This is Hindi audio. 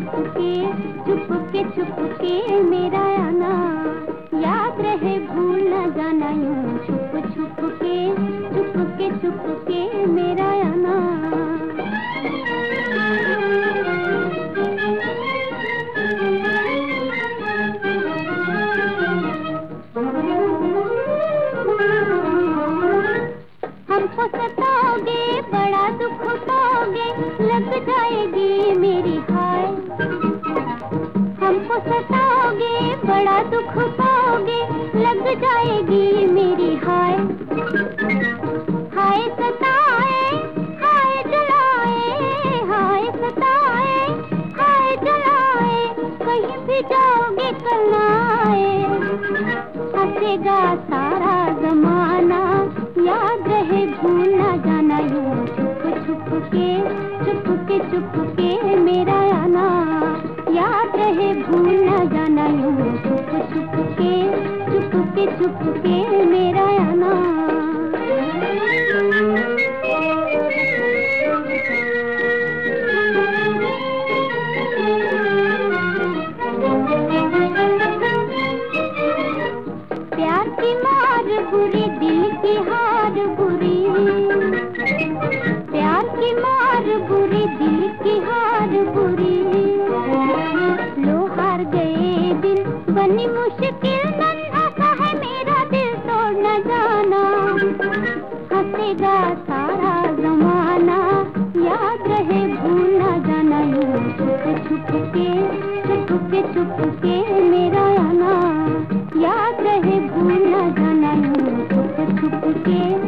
चुपके चुपके चुपके मेरा आना। याद रहे, भूल न जाना यूँ। छुप छुप के चुपके चुपके मेरा आना। हमको सताओगे बड़ा दुख पाओगे लग जाएगी सताओगे बड़ा दुख पाओगे, लग जाएगी मेरी हाय। हाय सताए, हाय जलाए, हाय सताए, हाय जलाए, कहीं भी जाओगे कल आए। सारा छुप के मेरा आना प्यार की मार बुरी, दिल की हार बुरी। प्यार की मार बुरी, दिल की हार बुरी। लो हार गए दिल, बनी मुश्किल हंसेगा सारा जमाना। याद रहे भूल ना जाना, यूँ छुप के छुप के के मेरा आना। याद रहे भूल ना जाना, यूँ छुप के